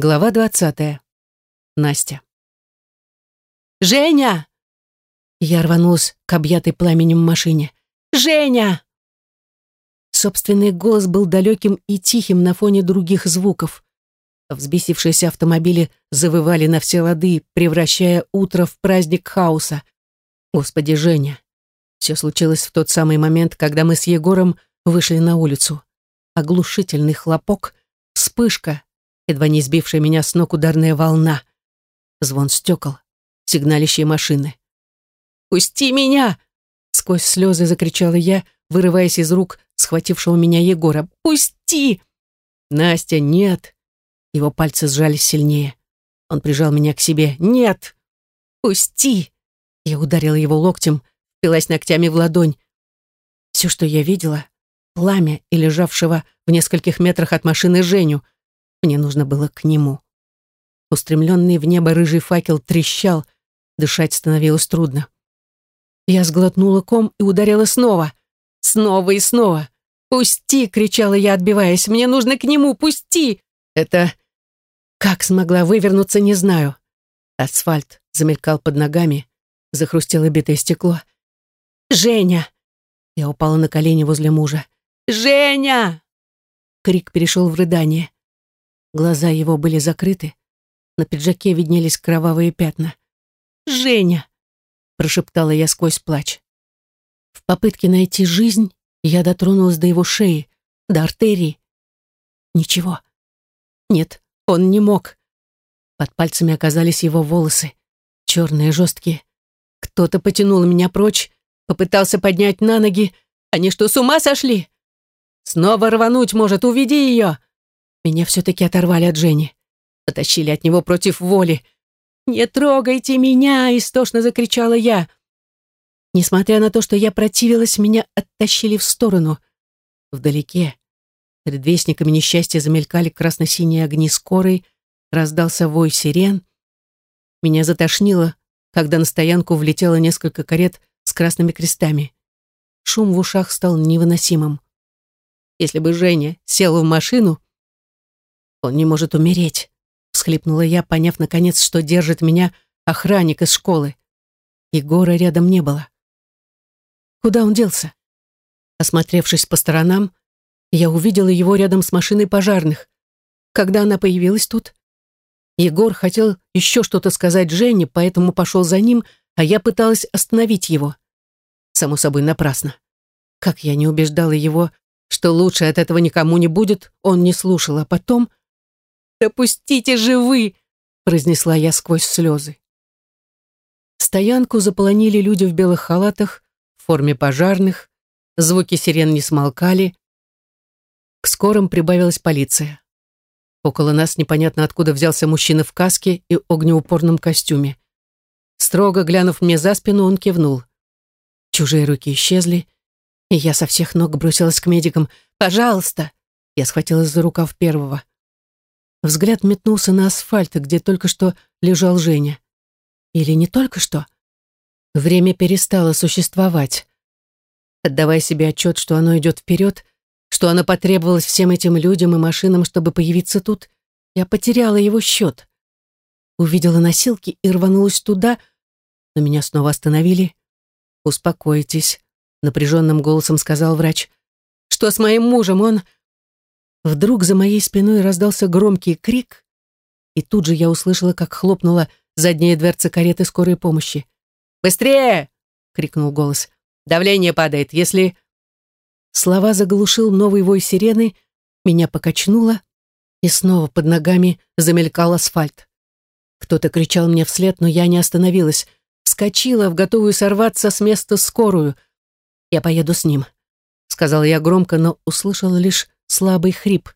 Глава двадцатая. Настя. «Женя!» Я рванулась к объятой пламенем машине. «Женя!» Собственный голос был далеким и тихим на фоне других звуков. Взбесившиеся автомобили завывали на все лады, превращая утро в праздник хаоса. Господи, Женя! Все случилось в тот самый момент, когда мы с Егором вышли на улицу. Оглушительный хлопок, вспышка, едва не сбившая меня с ног ударная волна. Звон стекол, сигналищие машины. «Пусти меня!» Сквозь слезы закричала я, вырываясь из рук схватившего меня Егора. «Пусти!» «Настя, нет!» Его пальцы сжались сильнее. Он прижал меня к себе. «Нет! Пусти!» Я ударила его локтем, впилась ногтями в ладонь. Все, что я видела, пламя и лежавшего в нескольких метрах от машины Женю — мне нужно было к нему. Устремленный в небо рыжий факел трещал, дышать становилось трудно. Я сглотнула ком и ударила снова. Снова и снова. «Пусти!» — кричала я, отбиваясь. «Мне нужно к нему! Пусти!» Это... Как смогла вывернуться, не знаю. Асфальт замелькал под ногами, захрустело битое стекло. «Женя!» Я упала на колени возле мужа. «Женя!» Крик перешел в рыдание. Глаза его были закрыты, на пиджаке виднелись кровавые пятна. «Женя!» — прошептала я сквозь плач. В попытке найти жизнь я дотронулась до его шеи, до артерии. Ничего. Нет, он не мог. Под пальцами оказались его волосы, черные, жесткие. Кто-то потянул меня прочь, попытался поднять на ноги. Они что, с ума сошли? Снова рвануть может, уведи ее. Меня все-таки оторвали от Жени. Потащили от него против воли. «Не трогайте меня!» — истошно закричала я. Несмотря на то, что я противилась, меня оттащили в сторону. Вдалеке, предвестниками несчастья, замелькали красно-синие огни скорой, раздался вой сирен. Меня затошнило, когда на стоянку влетело несколько карет с красными крестами. Шум в ушах стал невыносимым. Если бы Женя сел в машину, он не может умереть, всхлипнула я, поняв наконец, что держит меня охранник из школы. Егора рядом не было. Куда он делся? Осмотревшись по сторонам, я увидела его рядом с машиной пожарных. Когда она появилась тут? Егор хотел еще что-то сказать Жене, поэтому пошел за ним, а я пыталась остановить его. Само собой, напрасно. Как я не убеждала его, что лучше от этого никому не будет, он не слушал, а потом «Допустите же вы!» — произнесла я сквозь слезы. Стоянку заполонили люди в белых халатах, в форме пожарных, звуки сирен не смолкали. К скорым прибавилась полиция. Около нас непонятно откуда взялся мужчина в каске и огнеупорном костюме. Строго глянув мне за спину, он кивнул. Чужие руки исчезли, и я со всех ног бросилась к медикам. «Пожалуйста!» Я схватилась за рукав первого. Взгляд метнулся на асфальт, где только что лежал Женя. Или не только что? Время перестало существовать. Отдавая себе отчет, что оно идет вперед, что оно потребовалось всем этим людям и машинам, чтобы появиться тут, я потеряла его счет. Увидела носилки и рванулась туда, но меня снова остановили. «Успокойтесь», — напряженным голосом сказал врач. «Что с моим мужем? Он...» Вдруг за моей спиной раздался громкий крик, и тут же я услышала, как хлопнула задняя дверца кареты скорой помощи. «Быстрее!» — крикнул голос. «Давление падает, если...» Слова заглушил новый вой сирены, меня покачнуло, и снова под ногами замелькал асфальт. Кто-то кричал мне вслед, но я не остановилась. Вскочила в готовую сорваться с места скорую. «Я поеду с ним», — сказала я громко, но услышала лишь слабый хрип.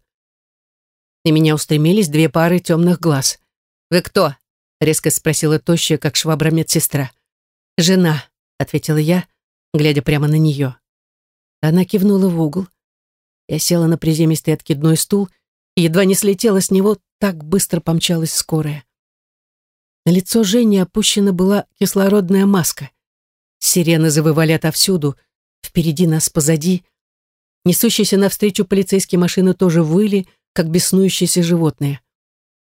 На меня устремились две пары темных глаз. «Вы кто?» — резко спросила тощая, как швабра медсестра. «Жена», — ответила я, глядя прямо на нее. Она кивнула в угол. Я села на приземистый откидной стул и едва не слетела с него, так быстро помчалась скорая. На лицо Жени опущена была кислородная маска. Сирены завывали отовсюду, впереди нас, позади. Несущиеся навстречу полицейские машины тоже выли, как беснующиеся животные.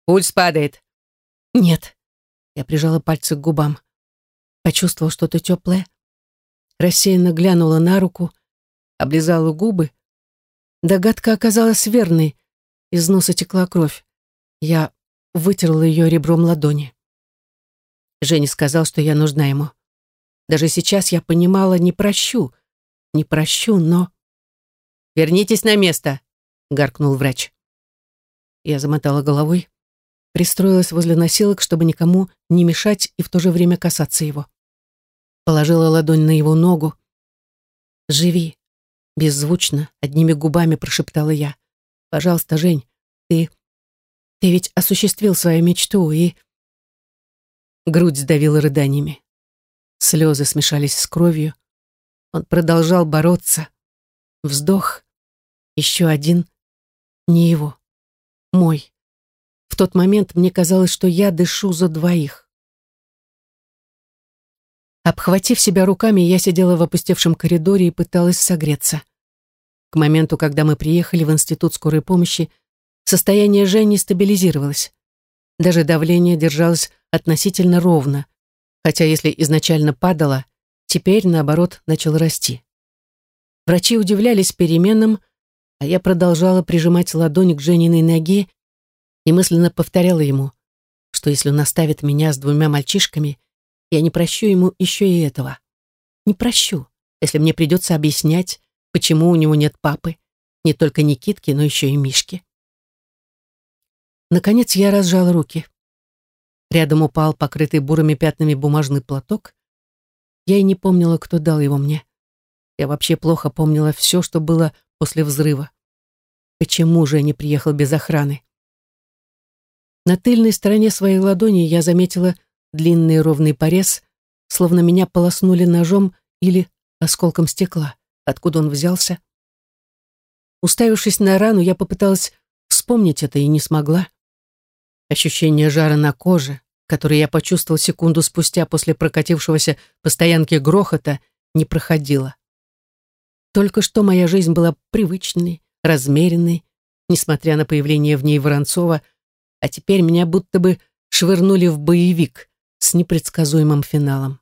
Пульс падает». «Нет». Я прижала пальцы к губам. Почувствовала что-то теплое. Рассеянно глянула на руку, облизала губы. Догадка оказалась верной. Из носа текла кровь. Я вытерла ее ребром ладони. Женя сказал, что я нужна ему. Даже сейчас я понимала, не прощу. Не прощу, но... «Вернитесь на место», — гаркнул врач. Я замотала головой, пристроилась возле носилок, чтобы никому не мешать и в то же время касаться его. Положила ладонь на его ногу. «Живи», — беззвучно, одними губами прошептала я. «Пожалуйста, Жень, ты... Ты ведь осуществил свою мечту и...» Грудь сдавила рыданиями. Слезы смешались с кровью. Он продолжал бороться. Вздох. Еще один. Не его. Мой. В тот момент мне казалось, что я дышу за двоих. Обхватив себя руками, я сидела в опустевшем коридоре и пыталась согреться. К моменту, когда мы приехали в институт скорой помощи, состояние Жени стабилизировалось. Даже давление держалось относительно ровно, хотя если изначально падало, теперь, наоборот, начал расти. Врачи удивлялись переменам, а я продолжала прижимать ладонь к Жениной ноге и мысленно повторяла ему, что если он оставит меня с двумя мальчишками, я не прощу ему еще и этого. Не прощу, если мне придется объяснять, почему у него нет папы, не только Никитки, но еще и Мишки. Наконец я разжал руки. Рядом упал покрытый бурыми пятнами бумажный платок. Я и не помнила, кто дал его мне. Я вообще плохо помнила все, что было после взрыва. Почему же я не приехал без охраны? На тыльной стороне своей ладони я заметила длинный ровный порез, словно меня полоснули ножом или осколком стекла. Откуда он взялся? Уставившись на рану, я попыталась вспомнить это и не смогла. Ощущение жара на коже, которое я почувствовал секунду спустя после прокатившегося по стоянке грохота, не проходило. Только что моя жизнь была привычной, размеренной, несмотря на появление в ней Воронцова, а теперь меня будто бы швырнули в боевик с непредсказуемым финалом.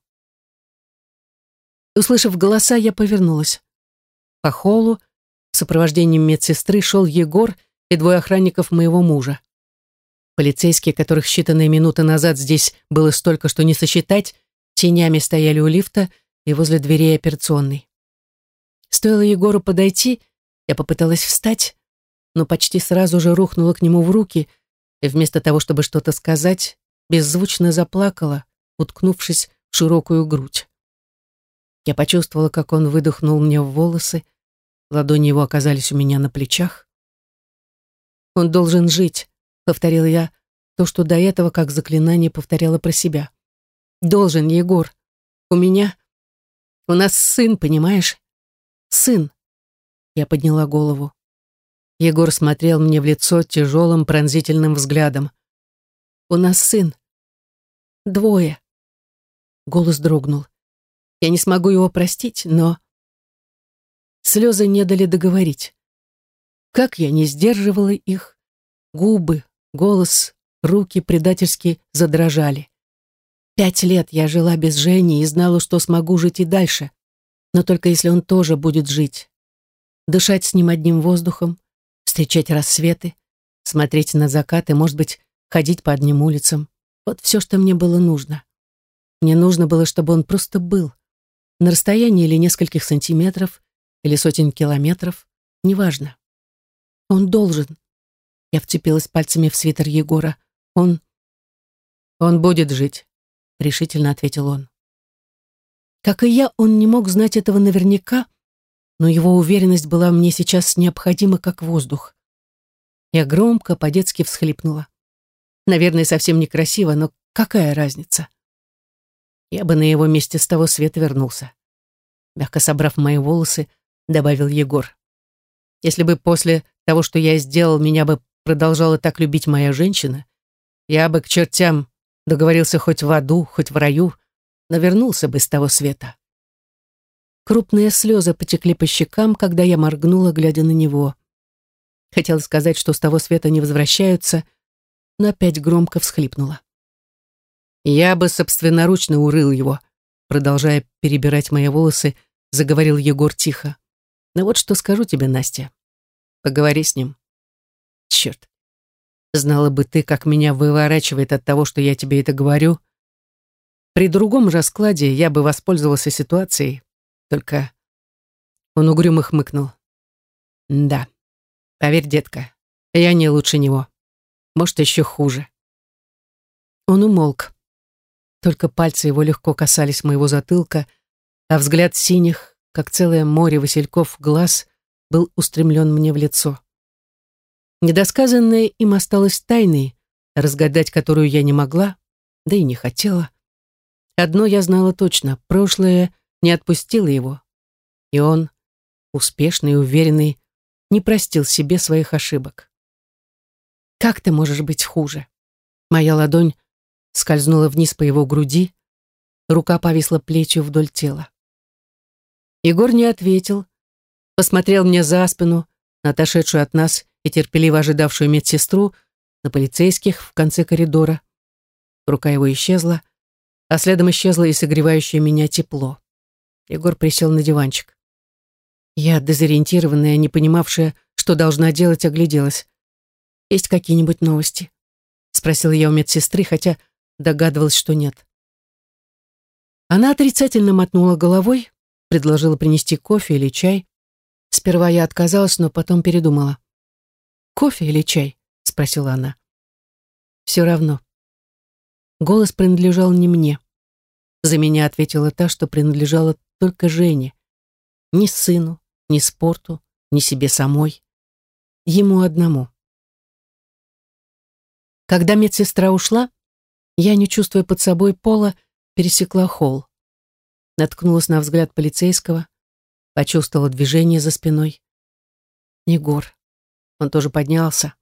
Услышав голоса, я повернулась. По холлу в сопровождении медсестры шел Егор и двое охранников моего мужа. Полицейские, которых считанные минуты назад здесь было столько, что не сосчитать, тенями стояли у лифта и возле дверей операционной. Стоило Егору подойти, я попыталась встать, но почти сразу же рухнула к нему в руки и вместо того, чтобы что-то сказать, беззвучно заплакала, уткнувшись в широкую грудь. Я почувствовала, как он выдохнул мне в волосы, ладони его оказались у меня на плечах. «Он должен жить», — повторила я, то, что до этого как заклинание повторяла про себя. «Должен, Егор. У меня... У нас сын, понимаешь? Сын!» Я подняла голову. Егор смотрел мне в лицо тяжелым пронзительным взглядом. «У нас сын. Двое». Голос дрогнул. «Я не смогу его простить, но...» Слезы не дали договорить. Как я не сдерживала их, губы, голос, руки предательски задрожали. Пять лет я жила без Жени и знала, что смогу жить и дальше но только если он тоже будет жить. Дышать с ним одним воздухом, встречать рассветы, смотреть на закаты, может быть, ходить по одним улицам. Вот все, что мне было нужно. Мне нужно было, чтобы он просто был. На расстоянии или нескольких сантиметров, или сотен километров, неважно. Он должен. Я вцепилась пальцами в свитер Егора. Он... Он будет жить, решительно ответил он. Как и я, он не мог знать этого наверняка, но его уверенность была мне сейчас необходима, как воздух. Я громко, по-детски всхлипнула. Наверное, совсем некрасиво, но какая разница? Я бы на его месте с того света вернулся. Мягко собрав мои волосы, добавил Егор. Если бы после того, что я сделал, меня бы продолжала так любить моя женщина, я бы к чертям договорился хоть в аду, хоть в раю, но вернулся бы с того света. Крупные слезы потекли по щекам, когда я моргнула, глядя на него. Хотела сказать, что с того света не возвращаются, но опять громко всхлипнула. «Я бы собственноручно урыл его», продолжая перебирать мои волосы, заговорил Егор тихо. «Ну вот что скажу тебе, Настя. Поговори с ним. Черт. Знала бы ты, как меня выворачивает от того, что я тебе это говорю. При другом раскладе я бы воспользовался ситуацией. Только он угрюмо хмыкнул. Да, поверь, детка, я не лучше него. Может, еще хуже. Он умолк. Только пальцы его легко касались моего затылка, а взгляд синих, как целое море васильков глаз, был устремлен мне в лицо. Недосказанное им осталось тайной, разгадать которую я не могла, да и не хотела. Одно я знала точно, прошлое не отпустило его, и он, успешный и уверенный, не простил себе своих ошибок. «Как ты можешь быть хуже?» Моя ладонь скользнула вниз по его груди, рука повисла плечью вдоль тела. Егор не ответил, посмотрел мне за спину, на отошедшую от нас и терпеливо ожидавшую медсестру, на полицейских в конце коридора. Рука его исчезла, а следом исчезло и согревающее меня тепло. Егор присел на диванчик. Я, дезориентированная, не понимавшая, что должна делать, огляделась. «Есть какие-нибудь новости?» — спросила я у медсестры, хотя догадывалась, что нет. Она отрицательно мотнула головой, предложила принести кофе или чай. Сперва я отказалась, но потом передумала. «Кофе или чай?» — спросила она. «Все равно». Голос принадлежал не мне. За меня ответила та, что принадлежала только Жене. Ни сыну, ни спорту, ни себе самой. Ему одному. Когда медсестра ушла, я, не чувствуя под собой пола, пересекла холл. Наткнулась на взгляд полицейского, почувствовала движение за спиной. Егор. Он тоже поднялся.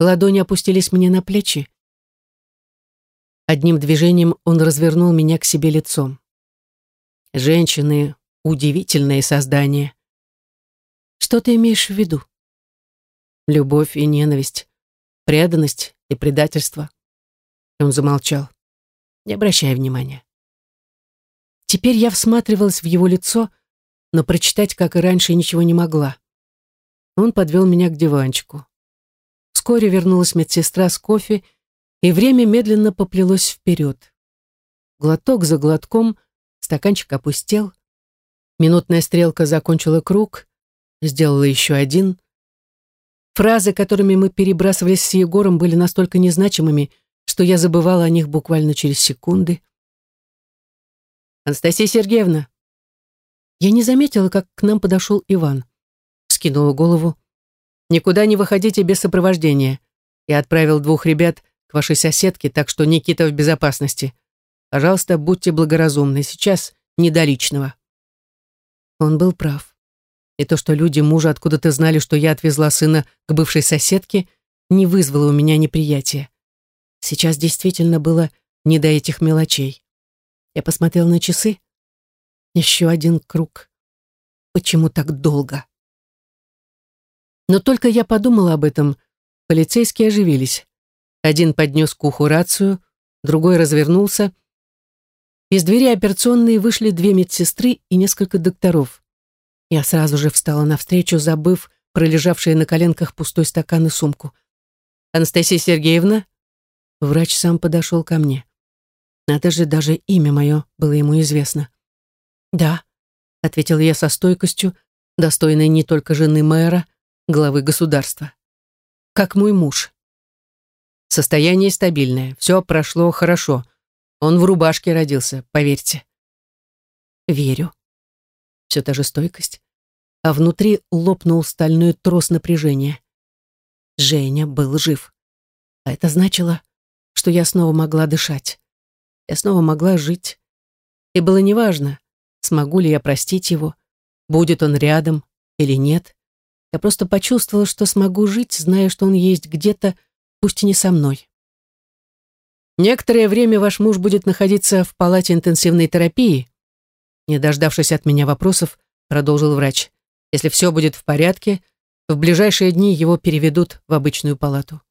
Ладони опустились мне на плечи. Одним движением он развернул меня к себе лицом. Женщины — удивительные создания. Что ты имеешь в виду? Любовь и ненависть, преданность и предательство. Он замолчал. Не обращая внимания. Теперь я всматривалась в его лицо, но прочитать, как и раньше, ничего не могла. Он подвел меня к диванчику. Вскоре вернулась медсестра с кофе, и время медленно поплелось вперед. Глоток за глотком, стаканчик опустел. Минутная стрелка закончила круг, сделала еще один. Фразы, которыми мы перебрасывались с Егором, были настолько незначимыми, что я забывала о них буквально через секунды. «Анастасия Сергеевна!» Я не заметила, как к нам подошел Иван. Скинула голову. «Никуда не выходите без сопровождения. Я отправил двух ребят вашей соседке, так что Никита в безопасности. Пожалуйста, будьте благоразумны. Сейчас не до личного». Он был прав. И то, что люди мужа откуда-то знали, что я отвезла сына к бывшей соседке, не вызвало у меня неприятия. Сейчас действительно было не до этих мелочей. Я посмотрел на часы. Еще один круг. Почему так долго? Но только я подумала об этом, полицейские оживились. Один поднес к уху рацию, другой развернулся. Из двери операционной вышли две медсестры и несколько докторов. Я сразу же встала навстречу, забыв пролежавшие на коленках пустой стакан и сумку. «Анастасия Сергеевна?» Врач сам подошел ко мне. Надо же, даже имя мое было ему известно. «Да», — ответил я со стойкостью, достойной не только жены мэра, главы государства. «Как мой муж». Состояние стабильное, все прошло хорошо. Он в рубашке родился, поверьте. Верю. Все та же стойкость. А внутри лопнул стальной трос напряжения. Женя был жив. А это значило, что я снова могла дышать. Я снова могла жить. И было неважно, смогу ли я простить его, будет он рядом или нет. Я просто почувствовала, что смогу жить, зная, что он есть где-то, пусть и не со мной. Некоторое время ваш муж будет находиться в палате интенсивной терапии. Не дождавшись от меня вопросов, продолжил врач. Если все будет в порядке, в ближайшие дни его переведут в обычную палату.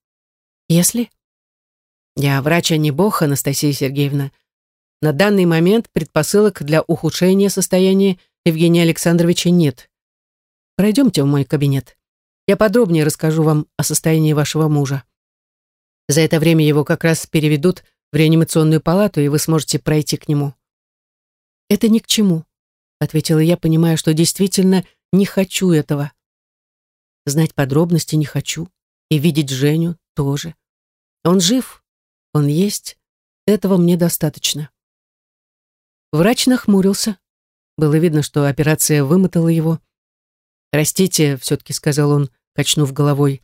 Если? Я врач, а не бог, Анастасия Сергеевна. На данный момент предпосылок для ухудшения состояния Евгения Александровича нет. Пройдемте в мой кабинет. Я подробнее расскажу вам о состоянии вашего мужа. За это время его как раз переведут в реанимационную палату, и вы сможете пройти к нему. Это ни к чему, ответила я, понимая, что действительно не хочу этого. Знать подробности не хочу, и видеть Женю тоже. Он жив, он есть, этого мне достаточно. Врач нахмурился. Было видно, что операция вымотала его. «Простите», — все-таки сказал он, качнув головой.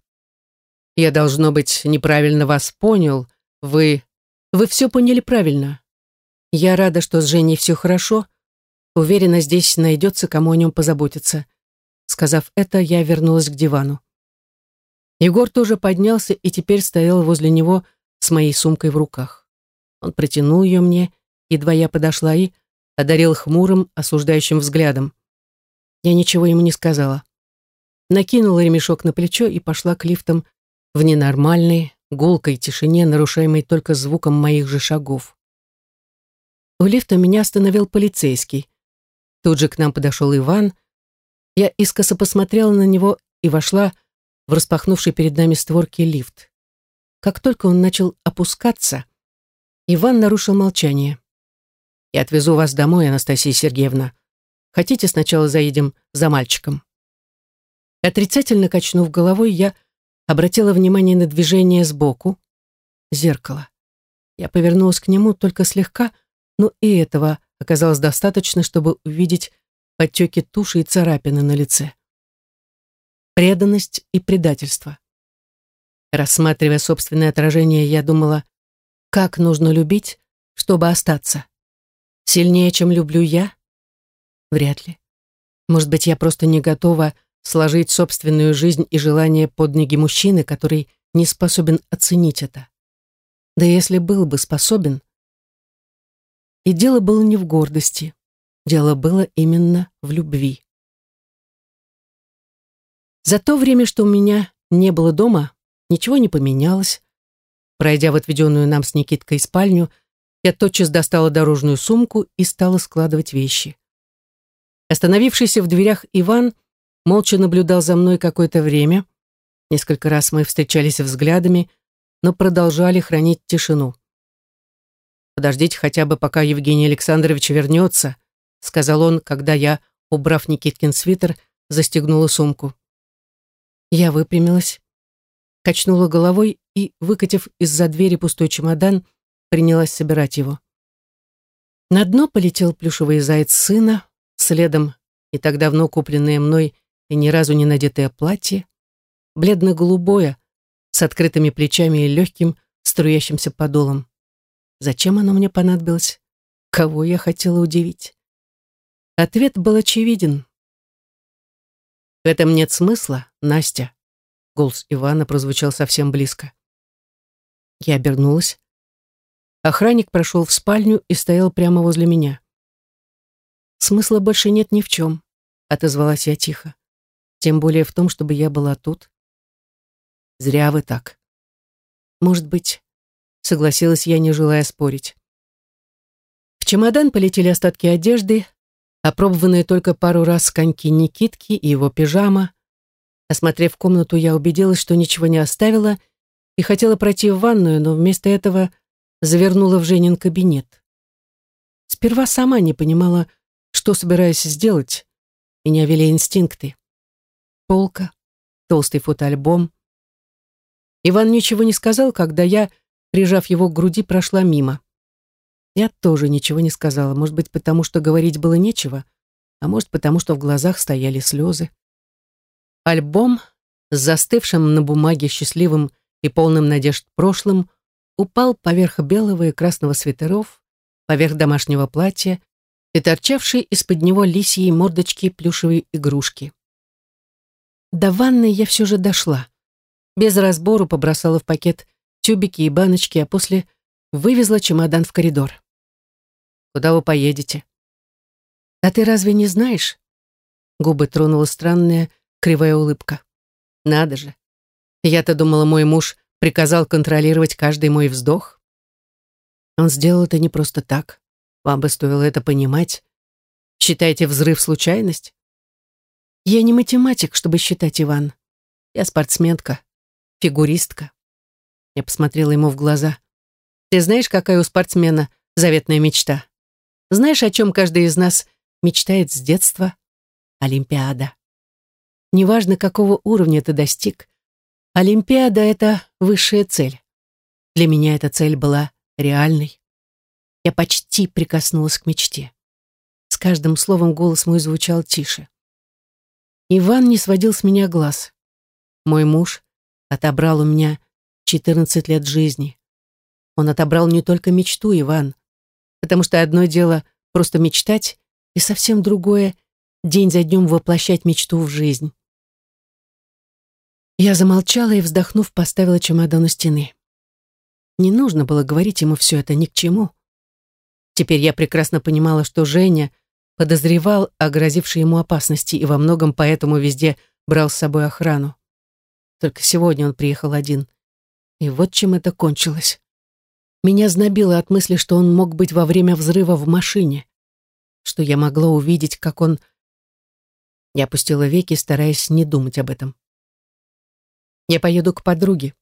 «Я, должно быть, неправильно вас понял. Вы... Вы все поняли правильно. Я рада, что с Женей все хорошо. Уверена, здесь найдется, кому о нем позаботиться». Сказав это, я вернулась к дивану. Егор тоже поднялся и теперь стоял возле него с моей сумкой в руках. Он протянул ее мне, едва я подошла и одарил хмурым, осуждающим взглядом. Я ничего ему не сказала. Накинула ремешок на плечо и пошла к лифтам в ненормальной, гулкой тишине, нарушаемой только звуком моих же шагов. У лифта меня остановил полицейский. Тут же к нам подошел Иван. Я искоса посмотрела на него и вошла в распахнувший перед нами створки лифт. Как только он начал опускаться, Иван нарушил молчание. «Я отвезу вас домой, Анастасия Сергеевна. Хотите, сначала заедем за мальчиком?» Отрицательно качнув головой, я обратила внимание на движение сбоку. Зеркало. Я повернулась к нему только слегка, но и этого оказалось достаточно, чтобы увидеть подтеки туши и царапины на лице. Преданность и предательство. Рассматривая собственное отражение, я думала, как нужно любить, чтобы остаться. Сильнее, чем люблю я? Вряд ли. Может быть, я просто не готова сложить собственную жизнь и желание под ноги мужчины, который не способен оценить это. Да если был бы способен. И дело было не в гордости. Дело было именно в любви. За то время, что у меня не было дома, ничего не поменялось. Пройдя в отведенную нам с Никиткой спальню, я тотчас достала дорожную сумку и стала складывать вещи. Остановившийся в дверях Иван молча наблюдал за мной какое-то время. Несколько раз мы встречались взглядами, но продолжали хранить тишину. «Подождите хотя бы, пока Евгений Александрович вернется», сказал он, когда я, убрав Никиткин свитер, застегнула сумку. Я выпрямилась, качнула головой и, выкатив из-за двери пустой чемодан, принялась собирать его. На дно полетел плюшевый заяц сына, следом и так давно купленное мной и ни разу не надетое платье, бледно-голубое, с открытыми плечами и легким, струящимся подолом. Зачем оно мне понадобилось? Кого я хотела удивить? Ответ был очевиден. В этом нет смысла, Настя. Голос Ивана прозвучал совсем близко. Я обернулась. Охранник прошел в спальню и стоял прямо возле меня. «Смысла больше нет ни в чем», — отозвалась я тихо. «Тем более в том, чтобы я была тут». «Зря вы так». «Может быть», — согласилась я, не желая спорить. В чемодан полетели остатки одежды, опробованные только пару раз коньки Никитки и его пижама. Осмотрев комнату, я убедилась, что ничего не оставила, и хотела пройти в ванную, но вместо этого завернула в Женин кабинет. Сперва сама не понимала, что собираюсь сделать. Меня вели инстинкты. Полка, толстый фотоальбом. Иван ничего не сказал, когда я, прижав его к груди, прошла мимо. Я тоже ничего не сказала, может быть, потому что говорить было нечего, а может, потому что в глазах стояли слезы. Альбом с застывшим на бумаге счастливым и полным надежд прошлым упал поверх белого и красного свитеров, поверх домашнего платья, и торчавшей из-под него лисьей мордочки плюшевой игрушки. До ванной я все же дошла. Без разбору побросала в пакет тюбики и баночки, а после вывезла чемодан в коридор. «Куда вы поедете?» «А ты разве не знаешь?» Губы тронула странная кривая улыбка. «Надо же. Я-то думала, мой муж приказал контролировать каждый мой вздох. Он сделал это не просто так. Вам бы стоило это понимать. Считаете взрыв случайность? Я не математик, чтобы считать, Иван. Я спортсменка, фигуристка. Я посмотрела ему в глаза. Ты знаешь, какая у спортсмена заветная мечта? Знаешь, о чем каждый из нас мечтает с детства? Олимпиада. Неважно, какого уровня ты достиг, Олимпиада — это высшая цель. Для меня эта цель была реальной. Я почти прикоснулась к мечте. С каждым словом голос мой звучал тише. Иван не сводил с меня глаз. Мой муж отобрал у меня 14 лет жизни. Он отобрал не только мечту, Иван, потому что одно дело просто мечтать, и совсем другое — день за днем воплощать мечту в жизнь. Я замолчала и, вздохнув, поставила чемодан у стены. Не нужно было говорить ему все это ни к чему. Теперь я прекрасно понимала, что Женя подозревал о грозившей ему опасности и во многом поэтому везде брал с собой охрану. Только сегодня он приехал один. И вот чем это кончилось. Меня знобило от мысли, что он мог быть во время взрыва в машине, что я могла увидеть, как он... Я опустила веки, стараясь не думать об этом. Я поеду к подруге.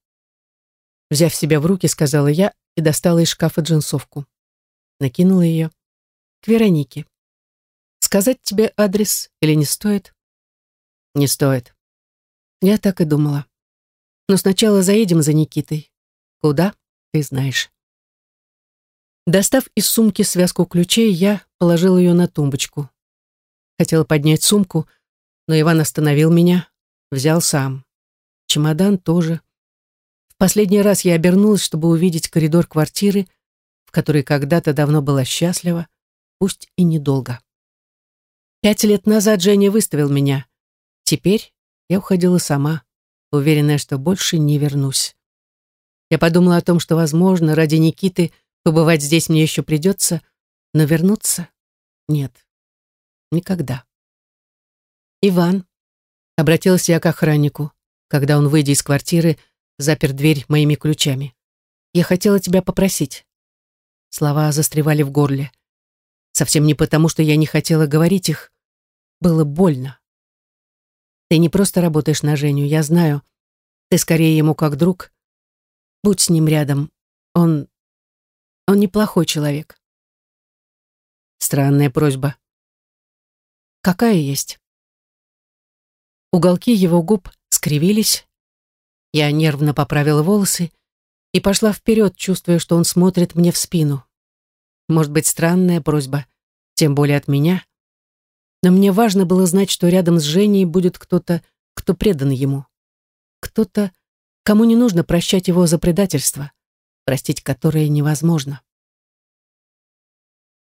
Взяв себя в руки, сказала я и достала из шкафа джинсовку. Накинула ее. К Веронике. Сказать тебе адрес или не стоит? Не стоит. Я так и думала. Но сначала заедем за Никитой. Куда? Ты знаешь. Достав из сумки связку ключей, я положил ее на тумбочку. Хотела поднять сумку, но Иван остановил меня, взял сам. Чемодан тоже. В последний раз я обернулась, чтобы увидеть коридор квартиры, в которой когда-то давно была счастлива, пусть и недолго. Пять лет назад Женя выставил меня. Теперь я уходила сама, уверенная, что больше не вернусь. Я подумала о том, что, возможно, ради Никиты побывать здесь мне еще придется, но вернуться — нет. Никогда. «Иван», — обратилась я к охраннику, когда он, выйдя из квартиры, запер дверь моими ключами. «Я хотела тебя попросить». Слова застревали в горле. Совсем не потому, что я не хотела говорить их. Было больно. Ты не просто работаешь на Женю, я знаю. Ты скорее ему как друг. Будь с ним рядом. Он... Он неплохой человек. Странная просьба. Какая есть? Уголки его губ скривились. Я нервно поправила волосы и пошла вперед, чувствуя, что он смотрит мне в спину. Может быть, странная просьба, тем более от меня. Но мне важно было знать, что рядом с Женей будет кто-то, кто предан ему. Кто-то, кому не нужно прощать его за предательство, простить которое невозможно.